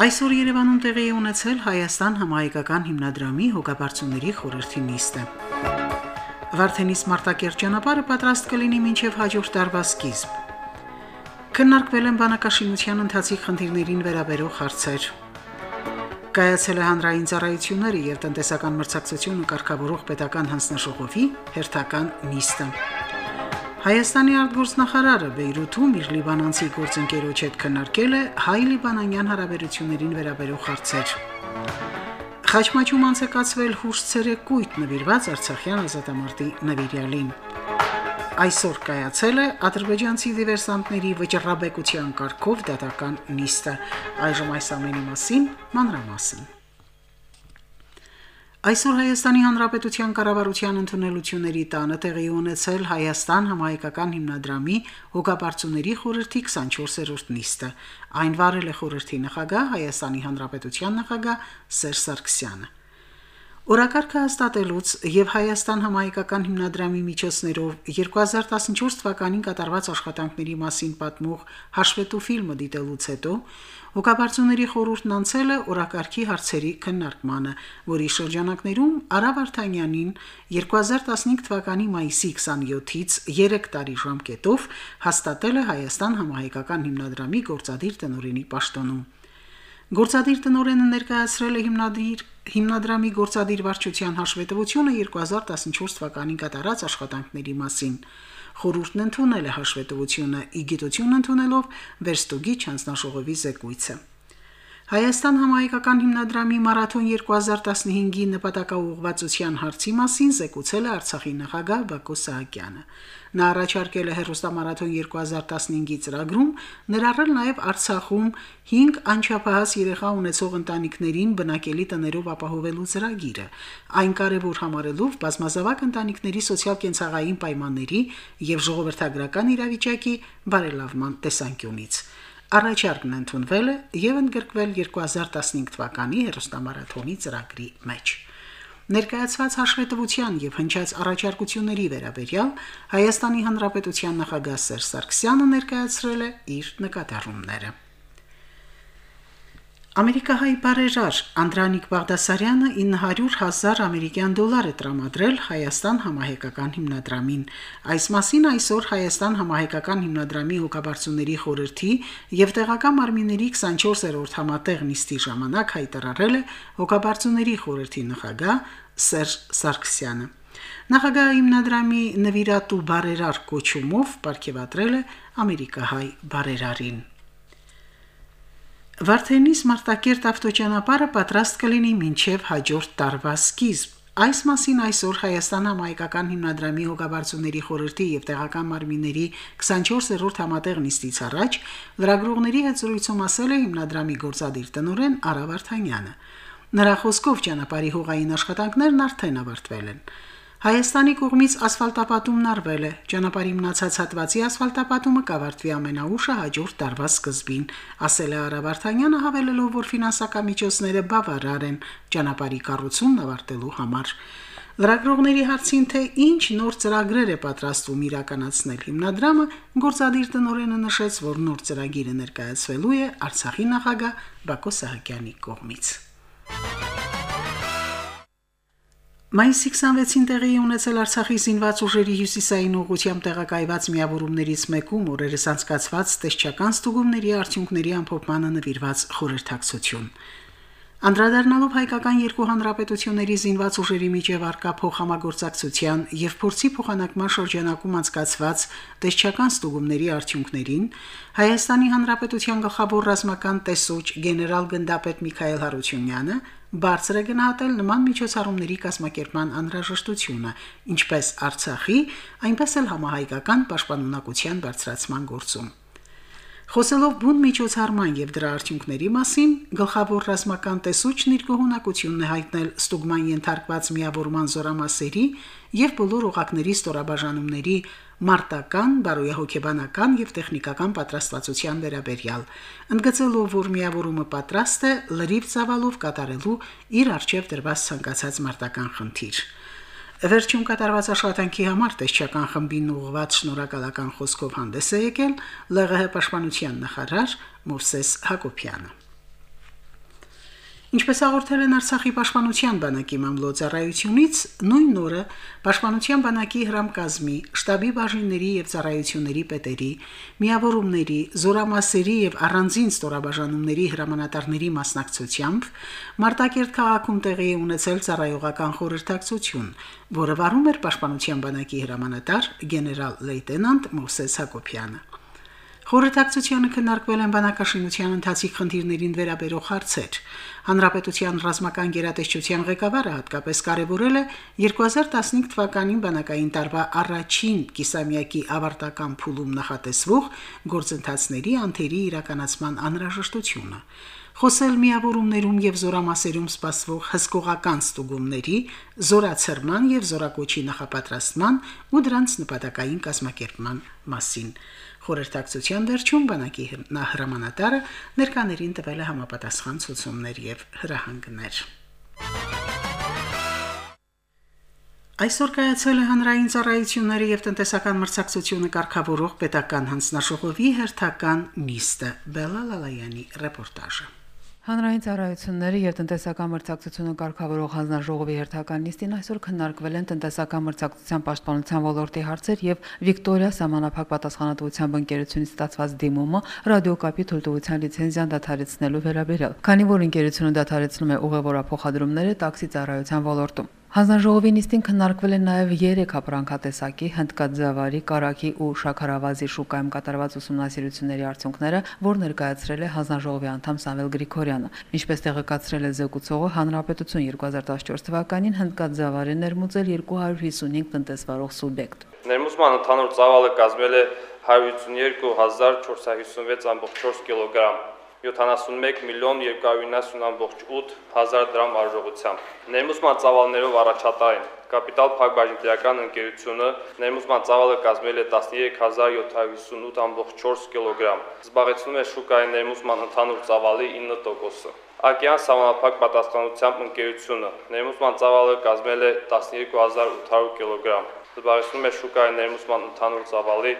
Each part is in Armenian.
Այսօր Երևանում տեղի է ունեցել Հայաստան համահայկական հիմնադրամի հոգաբարձուների խորհրդի նիստը։ Վարդենիս Մարտակերտ ճանապարհը պատրաստ կլինի մինչև հաջորդ տարվա սկիզբ։ Քննարկվել են բանակաշինության ընթացիկ խնդիրներին վերաբերող հարցեր։ Կայացել է հանրային ծառայությունների եւ տնտեսական մրցակցությունը կարգավորող պետական հանձնաժողովի հերթական նիստը։ Հայաստանի արտգործնախարարը Բեյրութում իր լիբանանցի գործընկերոջ հետ քննարկել է հայ-լիբանանյան հարաբերություններին վերաբերող հարցեր։ Խաչմաճում անցկացվել հուշ ցերեկույթ նվիրված Արցախյան ազատամարտի նվիրյալին։ Այսօր կայացել է ադրբեջանցի դիվերսանտների վճռաբեկության կարգով դատական նիստը։ Այժմ այս ամենի մասին մանրամասն։ Այսօր Հայաստանի Հանրապետության կառավարության ընդունելությունների տանը տեղի ունեցել Հայաստան համահայկական հիմնադրամի հոգապարծուների խորհրդի 24-րդ նիստը։ Այն վարել է խորհրդի նախագահ Հայաստանի Հանրապետության նախագահ Սերժ Սարգսյանը։ Օրակարգը հաստատելուց եւ Հայաստան համահայկական հիմնադրամի միջոցներով 2014 թվականին կատարված աշխատանքների մասին պատմող հաշվետու ֆիլմը դիտելուց հետո Հոգաբարձուների խորհուրդն անցել է օրակարգի հարցերի քննարկմանը, որի շրջանակներում Արա Վարդանյանին 2015 թվականի մայիսի 27-ից 3 տարի ժամկետով հաստատել է Հայաստան համահայկական հիմնադրամի գործադիր տնօրենի պաշտոնում։ Գործադիր տնօրենը ներկայացրել է հիմնադիր հիմնադրամի գործադիր վարչության հաշվետվությունը 2014 թվականին կատարած աշխատանքների մասին։ Խորհուրդն ընդունել է հաշվետվությունը՝ ի գիտություն ընդունելով Վերստուգի չանձնաշողովի զեկույցը։ Հայաստան համահայկական հիմնադրամի մարաթոն 2015-ի նպատակաուղղվածության հարցի մասին զեկուցել է Արցախի նախագահ Բակո Սահակյանը։ Նա առաջարկել է հերոստամարաթոն 2015-ի ծրագրում ներառել նաև Արցախում 5 անչափահաս երեխա ունեցող ընտանիքներին բնակելի տներով ապահովելու ծրագիրը, այն կարևոր համարելով բազմազավակ ընտանիքների սոցիալ-կենցաղային պայմանների եւ ժողովրդագրական իրավիճակի բարելավման տեսանկյունից։ Առաջարկն ընդունվել է եւ ընդգրկվել 2015 թվականի հերոստամարաթոնի ծրագրի մեջ։ Ներկայացված հաշվետվության եւ հնչած առաջարկությունների վերաբերյալ Հայաստանի Հանրապետության նախագահ Սերժ Սարգսյանը ներկայացրել է իր նկատառումները։ Ամերիկահայ բարերար Անդրանիկ Բաղդասարյանը 900.000 ամերիկյան դոլար է տրամադրել Հայաստան համահայկական հիմնադրամին։ Այս մասին այսօր Հայաստան համահայկական հիմնադրամի հոգաբարձուների խորհրդի եւ տեղական մարմինների 24-րդ համատեղ նիստի ժամանակ հայտարարել է հոգաբարձուների խորհրդի նախագահ Սերժ Սարգսյանը։ Նախագահը հիմնադրամի նվիրատու բարերար կոչումով ապարգևատրել է ամերիկահայ բարերարին։ Վարդենիս Մարտակերտ ավտոճանապարհը պատրաստ կլինի մինչև հաջորդ տարվա սկիզբ։ Այս մասին այսօր Հայաստան համայնքական հիմնադրամի հոգաբարձուների խորհրդի եւ տեղական մարմինների 24-րդ համատեղ նիստից առաջ լրագրողների հետ զրույցում ասել է հիմնադրամի գործադիր տնօրեն Արա Վարդանյանը։ Նրա խոսքով ճանապարհի հողային աշխատանքներն արդեն ավարտվել են։ Հայաստանի կողմից ասֆալտապատումն արվել է։ Ճանապարհի մնացած հատվածի ասֆալտապատումը կավարտվի ամենաուշը հաջորդ տարվա սկզբին, ասել է Արավարթանյանը, հավելելով, որ ֆինանսական միջոցները բավարար են ճանապարհի կառուցումն ավարտելու համար։ Լրագրողների հարցին թե ինչ նոր ծրագրեր է պատրաստվում իրականացնել հիմնադրամը, գործադիր տնօրենը նշեց, որ նոր ծրագիրը ներկայացվելու է Արցախի նախագահ Բակո Սահակյանի կողմից։ Մայիսի 26-ին տեղի ունեցել Արցախի զինված ուժերի հյուսիսային ուղությամբ տեղակայված միավորումներից մեկում օրերս անցկացված տեսչական ստուգումների արդյունքների ամփոփմանը նվիրված խորհրդակցություն։ Անդրադառնալով հայկական երկու հանրապետությունների զինված ուժերի միջև արկա փոխհամագործակցության եւ փորձի փոխանակման շրջանակում անցկացված տեսչական ստուգումների արդյունքներին Հայաստանի Հանրապետության գլխավոր ռազմական տեսուչ գեներալ գնդապետ Միքայել Հարությունյանը բարձր է գնահատել նման միջոցառումների կազմակերպման անհրաժեշտությունը, ինչպես Արցախի, այնպես էլ համահայկական պաշտպանունակության բարձրացման գործում։ Խոսելով բուն միջոցառման եւ դրա արդյունքների մասին, գլխավոր ռազմական տեսուչն իր գոհունակությունն է հայտնել ստուգման ենթարկված միավորման զորամասերի եւ բոլոր օղակների ստորաբաժանումների մարտական, բարոյահոգեբանական եւ տեխնիկական պատրաստվածության վերաբերյալ, ընդգծելով, որ միավորումը պատրաստ է լրիվ ծավալով կատարելու իր արժեվ դրված ցանկացած մարտական խնդիր։ Վերջում կատարված աշխատանքի համար տեսչական խմբին ուղղված շնորհակալական խոսքով հանդես է եկել ԼՂՀ պաշտպանության նախարար Մովսես Հակոբյանը։ Ինչպես հաղորդել են Արցախի պաշտպանության բանակի մամլոյցարայությունից, նույն օրը պաշտպանության բանակի հրամկազմի, շտաբի բաժինների եւ ծառայությունների պետերի, միավորումների, զորամասերի եւ առանձին ստորաբաժանումների հրամանատարների մասնակցությամբ Մարտակերտ քաղաքում տեղի է ունեցել ծառայողական խորհրդակցություն, որը վարում էր պաշտպանության բանակի հրամանատար գեներալ լեյտենանտ Մովսես Հակոբյանը։ Խորհրդակցությանը քննարկվել են բանակաշինության ընթացիկ խնդիրներին վերաբերող հարցեր։ Հանրապետության ռազմական գերատեսչության ղեկավարը հատկապես կարևորել է 2015 թվականին բանակային տարվա առաջին կիսամյակի ավարտական փուլում նախատեսվող գործընթացների անթերի իրականացման անհրաժեշտությունը խոսել միավորումներում եւ զորամասերում սպասվող հսկողական ստուգումների, զորացրման եւ զորակոչի նախապատրաստման ու դրանց նպատակային կազմակերպման մասին։ Խորհրդակցության վերջում բանակի հրամանատարը ներկաներին տվել է համապատասխան ցուցումներ եւ հրահանգներ։ Այսօր կայացել է հանրային ծառայությունների եւ տնտեսական մրցակցությունը կարգավորող պետական հանձնաժողովի հերթական նիստը։ Բելալալայանի ռեպորտաժը։ Հանրային ծառայությունների եւ տնտեսական մրցակցությունը կարգավորող հանձնաժողովի հերթական նիստին այսօր քննարկվել են տնտեսական մրցակցության պաշտպանության ոլորտի հարցեր եւ Վիկտորիա համանախապակ պատասխանատվությամբ ընկերությունից ստացված դիմումը ռադիոկապի թույլտվության լիցենզիան դադարեցնելու վերաբերյալ։ Քանի որ ընկերությունը դադարեցնում է ուղևորափոխադրումները տաքսի ծառայության ոլորտում։ Հանձնաժողովի նիստին քննարկվել են նաև 3 ապրանքատեսակի հնդկաձավարի, կարակի ու շաքարավազի շուկայում կատարված ուսումնասիրությունների արդյունքները, որ ներկայացրել է հանձնաժողովի անդամ Սամվել Գրիգորյանը։ Ինչպես տեղեկացրել է զեկուցողը, Հանրապետություն 2014 թվականին հնդկաձավարի ներմուծել 255 տնտեսվարող սուբյեկտ։ Ներմուծման ընդհանուր ծավալը կազմել է 152456.4 կիլոգրամ 71 միլիոն 290.8 հազար դրամ արժողությամբ։ Ներմուծման ծավալներով առաջատար են Կապիտալ Փակ բաժնետիրական ընկերությունը ներմուծման ծավալը կազմել է 13758.4 կիլոգրամ։ Զբաղեցնում է շուկայի ներմուծման ընդհանուր ծավալի 9%-ը։ Ակյան համապակ պատասխանությամբ ընկերությունը ներմուծման ծավալը կազմել է 12800 կիլոգրամ։ Զբաղեցնում է շուկայի ներմուծման ընդհանուր ծավալի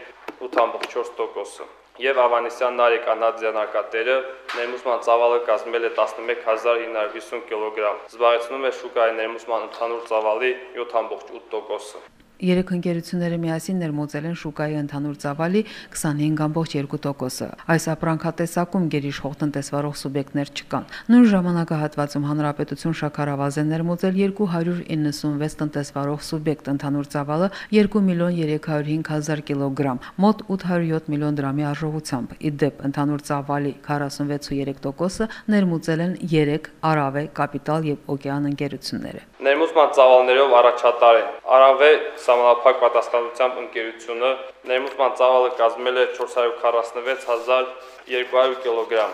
8.4%-ը եւ Ավանեսյան Նարեկ անհատζանարկատերը ներմուծման ծավալը կազմել է 11950 կիլոգրամ։ Զբաղեցնում է շուկայի ներմուծման ընդհանուր ծավալի 7.8%-ը։ Երեք ընկերությունները միասին ներմուծել են շուկայի ընդհանուր ծավալի 25.2%-ը։ Այս ապրանքատեսակում գերիշխող տնտեսվարող սուբյեկտներ չկան։ Նույն ժամանակահատվածում հանրապետություն շաքարավազ է ներմուծել 296 տնտեսվարող սուբյեկտ ընդհանուր ծավալը 2 միլիոն 305 հազար կիլոգրամ, մոտ 807 միլիոն դրամի արժողությամբ։ Իդեպ ընդհանուր ծավալի 46.3%-ը ներմուծել են 3 Արավե, Կապիտալ եւ Օկեան ընկերությունները։ Ներմուծման ծավալներով առաջատար են Արավե համապակ պատասխանությամբ ընկերությունը ներմուծման ծավալը կազմել է 446200 կիլոգրամ։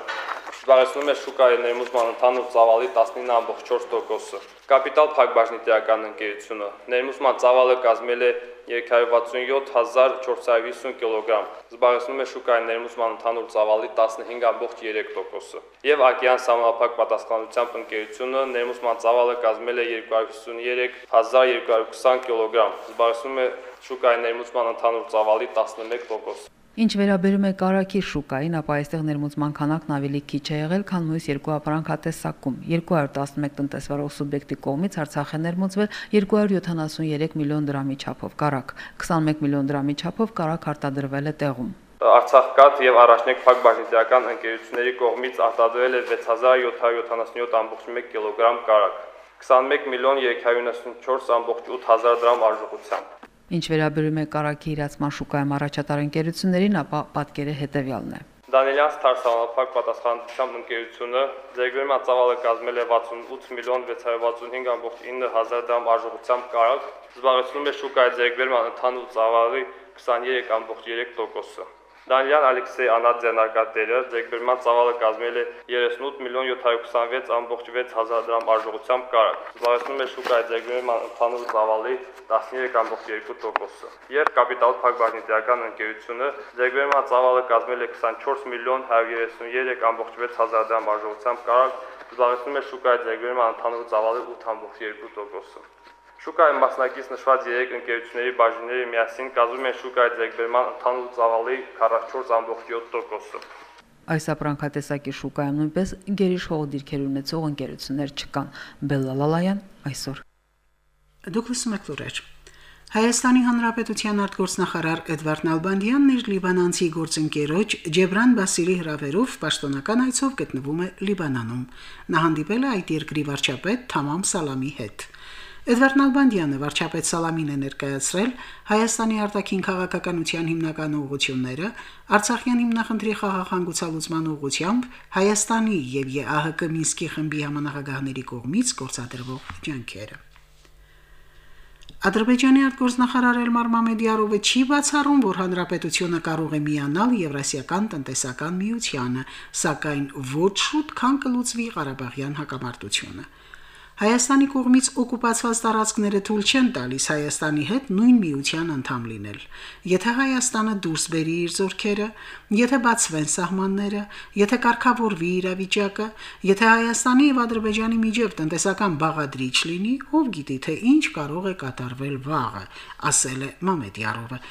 Զբաղեցնում է շուկայի ներմուծման ընդհանուր ծավալի 19.4%-ը։ Կապիտալ Փակ բաժնետիրական ընկերությունը. Ներմուծման ծավալը կազմել է 367450 կիլոգրամ։ Զբաղեցնում է շուկայի ներմուծման ընդհանուր ծավալի 15.3%-ը։ Եվ Ակյան համապակ պատասխանությամբ ընկերությունը ներմուծման ծավալը կազմել է 253220 կիլոգրամ։ Զբաղեցնում է շուկայի ներմուծման ընդհանուր ծավալի 11%։ Ինչ վերաբերում է կարակի շուկային, ապա այստեղ ներմուծման քանակն ավելի քիչ է եղել, քան մյուս երկու ապրանքատեսակում։ 211 տնտեսվարող սուբյեկտի կողմից Արցախ է ներմուծվել 273 միլիոն դրամի չափով կարակ, 21 միլիոն դրամի չափով կարակ արտադրվել է տեղում։ Արցախկատ եւ առաջնեկ փակ բաժնետիրական ընկերությունների կողմից արտադրվել է 6777.1 կիլոգրամ կարակ, 21 միլիոն 394.8 հազար դրամ արժողությամբ։ Ինչ վերաբերում է կարակի իրացման շուկայում առաջատար ընկերություններին, ապա պատկերը հետևյալն է։ Դանիելյան Ստարսանափակ պատասխանատվությամբ ընկերությունը ձերբերման ծավալը կազմել է 68 միլիոն 665.9 հազար դրամ արժողությամբ կարակ, զբաղեցնում է շուկայի ձերբերման ընդհանուր ծավալի 23.3%-ը։ Դանիել Ալեքսեյ Անատ ձեռնարկատերը ձեռքբերման ծավալը կազմել է 38 միլիոն 726.6 հազար դրամ արժողությամբ կարակ։ Զբաղեցնում է շուկայի ձեռքբերման ընդհանուր ծավալի 13.2%-ը։ Երբ կապիտալ փակ բաժնետիրական ընկերությունը ձեռքբերման ծավալը կազմել է 24 միլիոն 133.6 հազար դրամ արժողությամբ կարակ, զբաղեցնում է շուկայի ձեռքբերման ընդհանուր ծավալի 8.2%-ը։ Շուկայի մասնակից նշված 3 ընկերությունների բաժինները միասին կազմում են շուկայի ձեռքբերման ընդհանուր ծավալի 44.7%-ը։ Այս ապրանքատեսակի շուկայում նույնպես գերիշխող դիրքեր ունեցող ընկերություններ չկան։ Բելլալալայան այսօր։ Դուք լսում եք լուրեր։ Հայաստանի Հանրապետության արտգործնախարար Էդվարդ Նալբանդյանն իր լիբանանցի գործընկերոջ Ջեբրան Բասիլի հրավերով պաշտոնական այցով գտնվում է Լիբանանում։ Նա հանդիպել է այդ երկրի վարչապետ Թամամ Սալամի հետ։ Էդվարդ Նալբանդյանը վարչապետ Սալամին է ներկայացրել Հայաստանի արտաքին քաղաքականության հիմնական ուղղությունները, Արցախյան հիմնախնդրի խաղաղանգուցալուծման ուղղությամբ Հայաստանի եւ ԵԱՀԿ Մինսկի խմբի համանախագահների կողմից գործադրվող ջանքերը։ Ադրբեջանի արտգործնախարար Էլմար Մամեդյարովը չի բացառում, որ հանրապետությունը կարող է միանալ Եվրասիական տնտեսական միությանը, սակայն ոչ շուտ, քան կլուծվի Ղարաբաղյան հակամարտությունը։ Հայաստանի կողմից օկուպացված տարածքները թույլ չեն տալիս Հայաստանի հետ նույն միության անդամ լինել։ Եթե Հայաստանը դուրս բերի իր զորքերը, եթե բացվեն սահմանները, եթե կարգավորվի իրավիճակը, եթե Հայաստանի եւ Ադրբեջանի միջև տնտեսական բաղադրիչ լինի, ով գիտի թե ինչ կարող է կատարվել վաղը, ասել է Մամեդյարովը։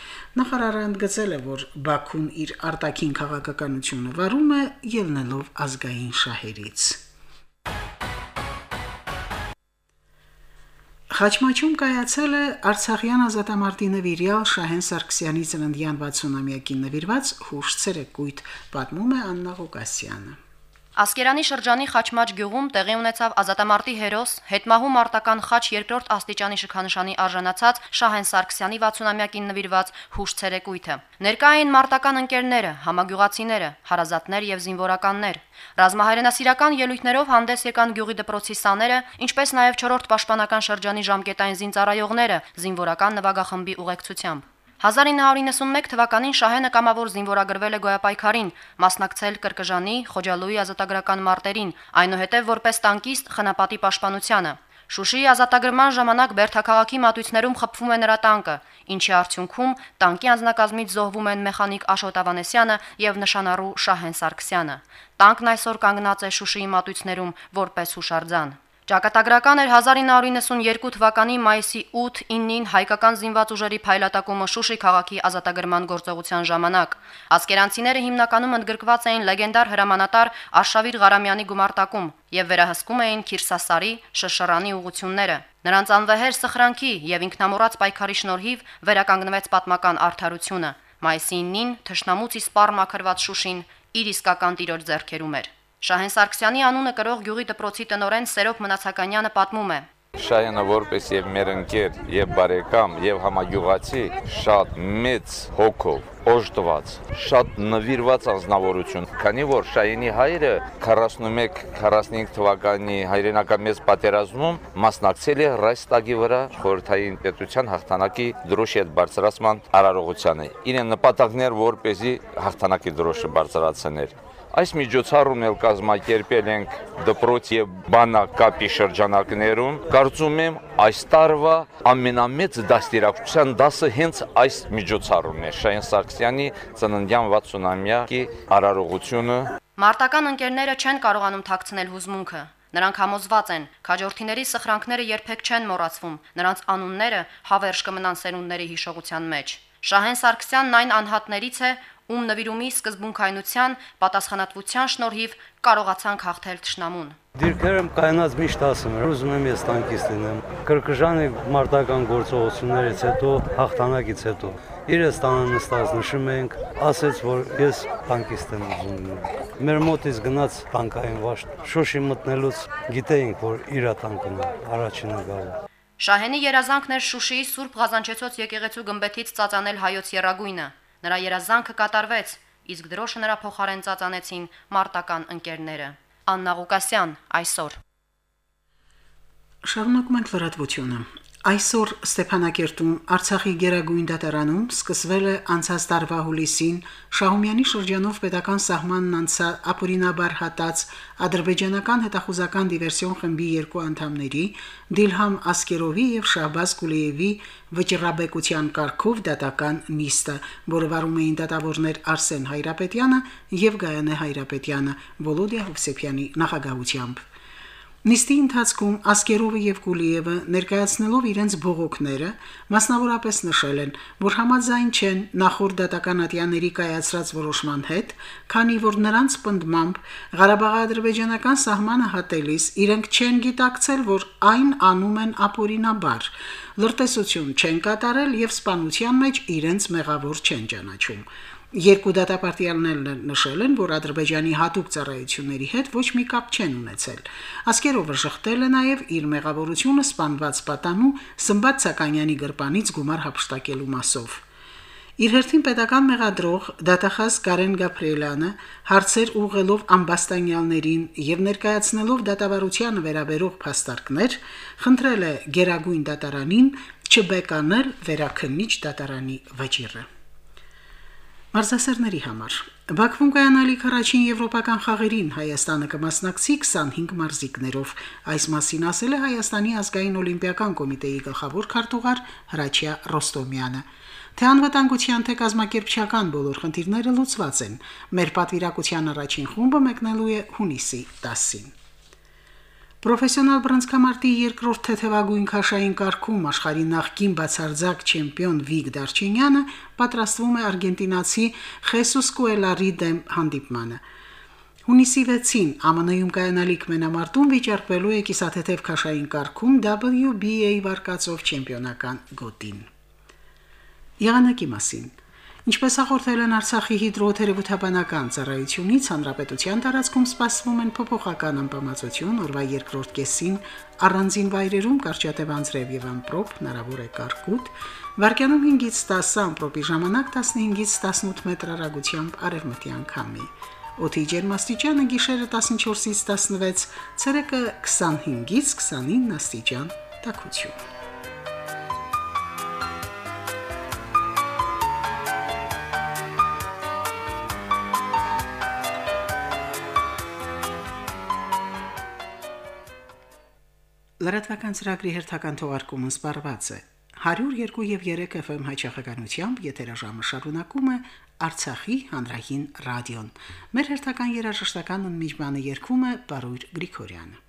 Նախարարը ընդգծել է, որ Բաքուն իր արտաքին քաղաքականությունը վարում է ելնելով ազգային շահերից։ Խաչմաչում կայացել է Արցախյան ազատամարտի նվիրյալ Շահեն Սարգսյանի ծննդյան 60-ամյակին նվիրված հուշ ցերեկույթ, պատմում է Աննա Ղուկասյանը։ Ասկերանի շրջանի Խաչմաչ գյուղում տեղի ունեցավ ազատամարտի հերոս հետմահու մարտական խաչ երկրորդ աստիճանի շքանշանի արժանացած Շահեն Սարգսյանի 60-ամյակին նվիրված հուշ ցերեկույթը։ Ներկա էին մարտական ընկերները, համագյուղացիները, հարազատներ եւ զինվորականներ։ Ռազմահայրենասիրական ելույթներով հանդես եկան գյուղի դպրոցի սաները, ինչպես նաև 4-րդ պաշտպանական շրջանի ժամկետային զինծառայողները զինվորական նվագախմբի ուղեկցությամբ։ 1991 թվականին Շահենը կամավոր զինվորագրվել է գոյապայքարին, մասնակցել Կրկժանի, Խոջալույի ազատագրական մարտերին, այնուհետև որպես տանկիստ խնապատի պաշտպանությանը։ Շուշիի ազատագրման ժամանակ Բերթաքաղաքի մատույցներում խփվում է նրա տանկը, ինչի արդյունքում տանկի անձնակազմից զոհվում են մեխանիկ Աշոտ Ավանեսյանը եւ նշանառու Շահեն Սարգսյանը։ Տանկն այսօր կանգնած է Շուշիի մատույցներում որպես հուշարձան։ Ճակատագրական էր 1992 թվականի մայիսի 8-9-ին հայկական զինված ուժերի փայլատակումը Շուշի քաղաքի ազատագրման գործողության ժամանակ։ Ասկերանցիները հիմնականում ընդգրկված էին լեգենդար հրամանատար Արշավիր Ղարամյանի գումարտակում եւ վերահսկում էին Քիրսասարի շշռանի ուղությունները։ Նրանց անվեհեր սխրանքի եւ ինքնամոռաց պայքարի շնորհիվ վերականգնվեց պատմական արդարությունը։ Մայիսի 9-ին թշնամուց իսպար մաքրված Շուշին իր իսկական տիրոջ ձեռքերում էր։ Շահեն Սարգսյանի անունը կրող գյուղի դպրոցի տնորեն Սերոբ Մնացականյանը պատմում է. Շահենը որպես եւ մեր ընկեր եւ բարեկամ եւ համագյուղացի շատ մեծ հոգով օժտված, շատ նվիրված անznավորություն, քանի որ Շահենի հայրը 41-45 թվականի հայրենական մեծ պատերազմում մասնակցել է Ռայստագի վրա խորհրդային պետության հաղթանակի դրոշի հետ բարձրացման արարողությանը։ Իրեն նպատակներ, որպեսզի հաղթանակի դրոշը բարձրացներ։ Այս միջոցառումն էլ կազմակերպել ենք դպրոց եւ բանակապի շրջանակներում։ Կարծում եմ այս տարվա ամենամեծ դաստիարակության դասը հենց այս միջոցառումն է։ Շահեն Սարգսյանի ծննդյան 60-ամյակի արարողությունը։ Մարտական ընկերները չեն կարողանում թաքցնել հուզմունքը։ Նրանք համոզված են, քաջորդիների սխրանքները երբեք չեն մոռացվում, նրանց անունները հավերժ կմնան սերունդների հիշողության մեջ։ Շահեն Սարգսյանն այն անհատներից է, ում նվիրումի սկզբունքայնության պատասխանատվության շնորհիվ կարողացանք հաղթել ճշնամուն։ Դիրքերում կայնած միշտ ասում եմ, ուզում եմ ես տանկիստ լինեմ։ Կրկժանի մարտական գործողություններից հետո, հաղթանակից հետո իրս տանը նստած նշում ենք, ասեց, որ ես տանկիստ եմ ուզում լինել։ Մեր մոտից գնաց տանկային վաշտ։ Շոշի մտնելուց գիտեինք, որ իրա տանկն է, առաջինը գալու։ Շահենի երազանքն էր Շուշիի Սուրբ Ղազանչեցոց եկեղեցու գմբեթից ծածանել հայոց երագույնը։ Նրա երազանքը կատարվեց, իսկ դրոշը նրա փոխարեն ծածանեցին մարտական ընկերները։ Աննա Ղուկասյան այսօր։ Շարունակում ենք լրատվությունը։ Այսօր Ստեփանակերտում Արցախի Գերագույն դատարանում սկսվել է անցած տարվա հուլիսին Շահումյանի շրջանով պետական սահմանն անցա ապօրինաբար հատած ադրբեջանական հետախուզական դիվերսիոն խմբի երկու անդամների Դիլհամ Ասկերովի եւ Շահբազ Կուլիևի վճռաբեկության կարգով դատական նիստը, որը վարում էին դատավորներ Արսեն Հայրապետյանը եւ Գայանե Հայրապետյանը Վոլոդիա Հովսեփյանի նախագահությամբ։ Նիստի ընթացքում Ասկերովը եւ Կուլիևը ներկայացնելով իրենց բողոքները մասնավորապես նշել են, որ համաձայն չեն նախորդ դատական ատյաների կայացրած որոշման հետ, քանի որ նրանց պնդմամբ Ղարաբաղի ադրբեջանական սահմանը հատելիս իրենք չեն գիտակցել, որ այն անում են ապօրինաբար, լրտեսություն չեն կատարել եւ սպանության մեջ իրենց մեղավոր չեն ճանաչում։ Երկու դատապարտյալներն նշել են, որ Ադրբեջանի հատուկ ծառայությունների հետ ոչ մի կապ չեն ունեցել։ Ասկերովը շղթել է նաև իր մեղավորությունը սպանված պատանու Սմբատ Սականյանի գրպանից գումար հապշտակելու մասով։ Իր հերթին պետական մեղադրող դատախազ Կարեն Գաբրիելյանը հարցեր ուղղելով ամբաստանյալներին եւ ներկայացնելով դատավարությանը վերաբերող փաստարկներ, խնդրել է Գերագույն դատարանին չբեկանել վերաքննիչ դատարանի վճիռը։ Մարզասերների համար. Բաքվում կայանալիք առաջին եվրոպական խաղերին Հայաստանը կմասնակցի 25 մարզիկներով։ Այս մասին ասել է Հայաստանի ազգային օլիմպիական կոմիտեի գլխավոր քարտուղար Հրաչյա Ռոստոմյանը։ Թե անվտանգության թե կազմակերպչական բոլոր խնդիրները լուծված են։ Մեր պատվիրակության առաջին խումբը մեկնելու է հունիսի 10-ին։ Պրոֆեսիոնալ բռնցքամարտի երկրորդ թեթևագույն քաշային կարգում աշխարհի նախկին բացարձակ չեմպիոն Վիգ Դարչինյանը պատրաստվում է արգենտինացի Խեսուս Կուելարի դեմ հանդիպմանը։ Հունիսի 6-ին ԱՄՆ-ում կայանալիք մենամարտում վիճարկվելու է կիսաթեթև քաշային կարգում WBA վարկածով չեմպիոնական գոտին։ Եղանակի մասին Ինչպես հաղորդել են Արցախի հիդրոթերապևտաբանական ծառայությունից, հանրապետության տարածքում սպասվում են փոփոխական անբավարարություն, օրվա երկրորդ կեսին առանձին վայրերում կարճատև անձրև եւ ամպրոպ, հնարավոր է կարկուտ, վարկյանում 5-ից 10 ամպրոպի ժամանակ 15-ից 18 մետր հեռագությամբ արևմտյան քամի։ Օդի ջերմաստիճանը գիշերը 14-ից 16, ցերեկը 25-ից 29 աստիճան տաքություն։ Լրատվական ծրագրի հերթական թողարկումը սպառված է 102 եւ 3 FM հաճախականությամբ եթերաժամը շարունակում է Արցախի հանրային ռադիոն։ Մեր հերթական երաժշտական ընդմիջմանը երգում է Պարույր Գրիգորյանը։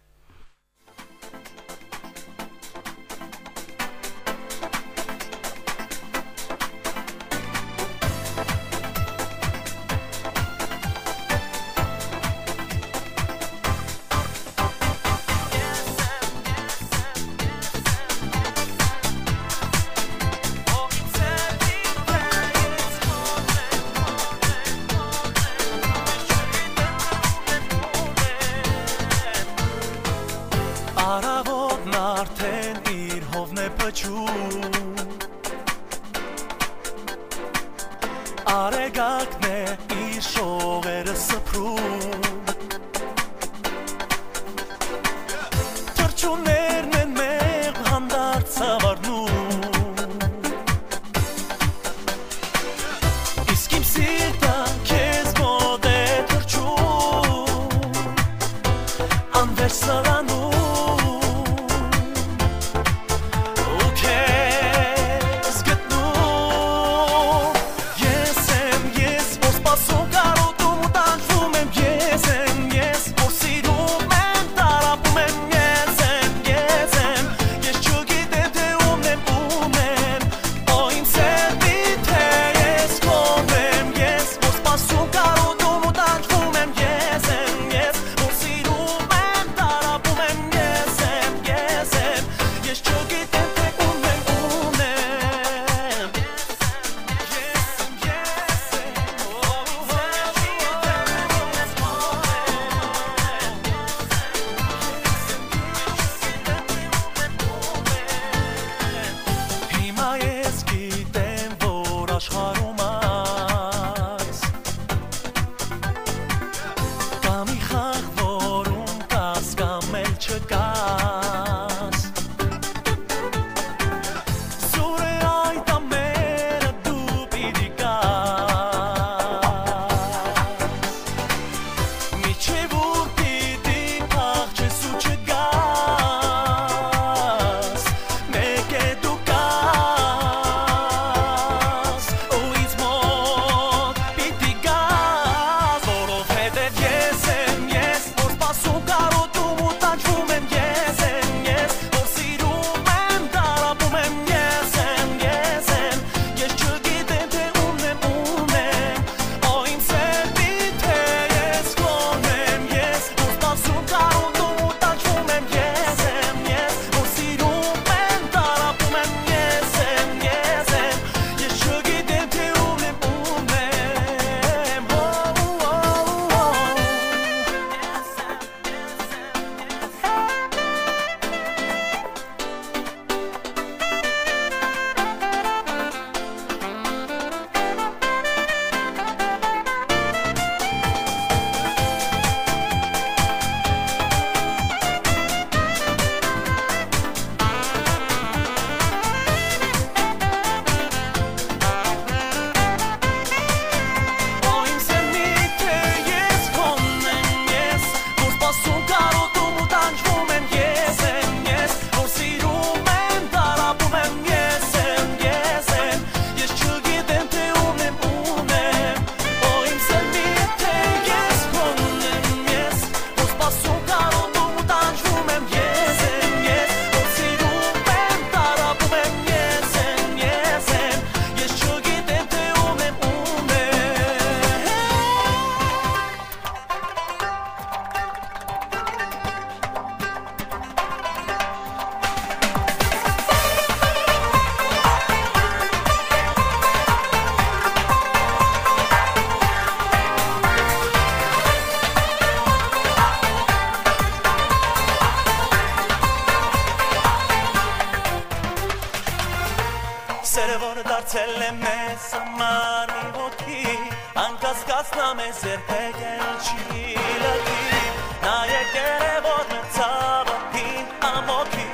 անկասկած նա մեզ երբեք չի լքի նա եկել է որ մեզ ցավին ամոքի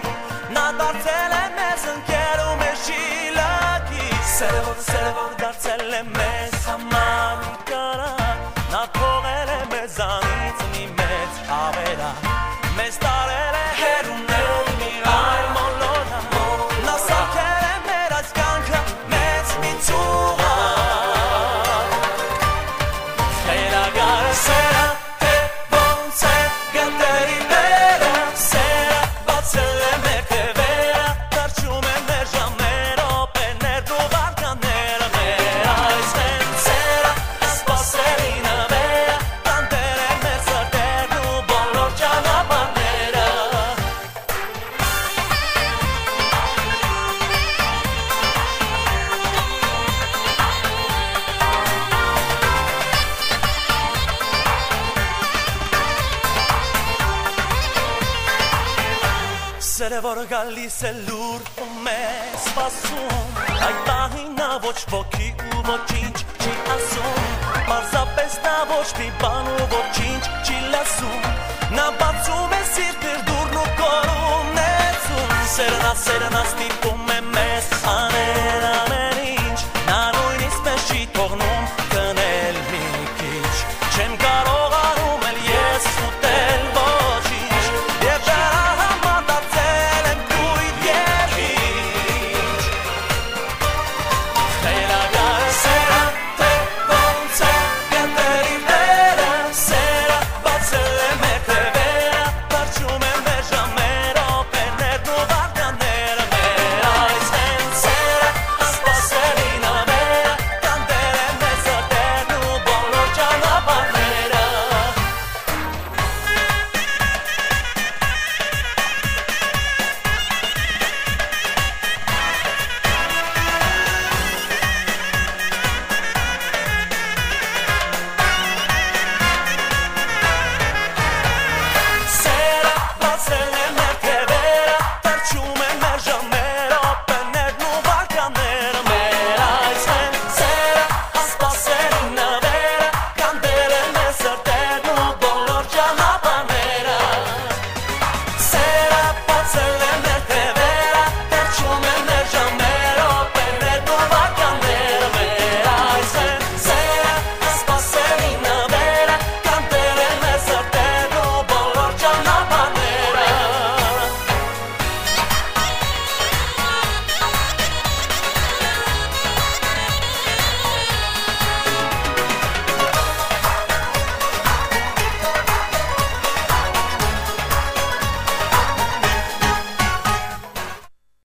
նա դարձել է մեզ ընկեր ու մեզ չի լքի սերևոր սերևոր դարձել է մեզ համար մի կարա նա թողել է մեզանից մի մեծ ավերա մեզ տարել Սերը որ գալիս է լուր ու մեզ սպասում Այդ պահին նա ոչ ոքի ու ոչինչ չի ասում Պարզապես նա ոչ մի բան ու ոչինչ չի լսում Նա բացում է սիրտիր դուրն ու կորում նեցում Սերնա սերնա ստիպում է մեզ անել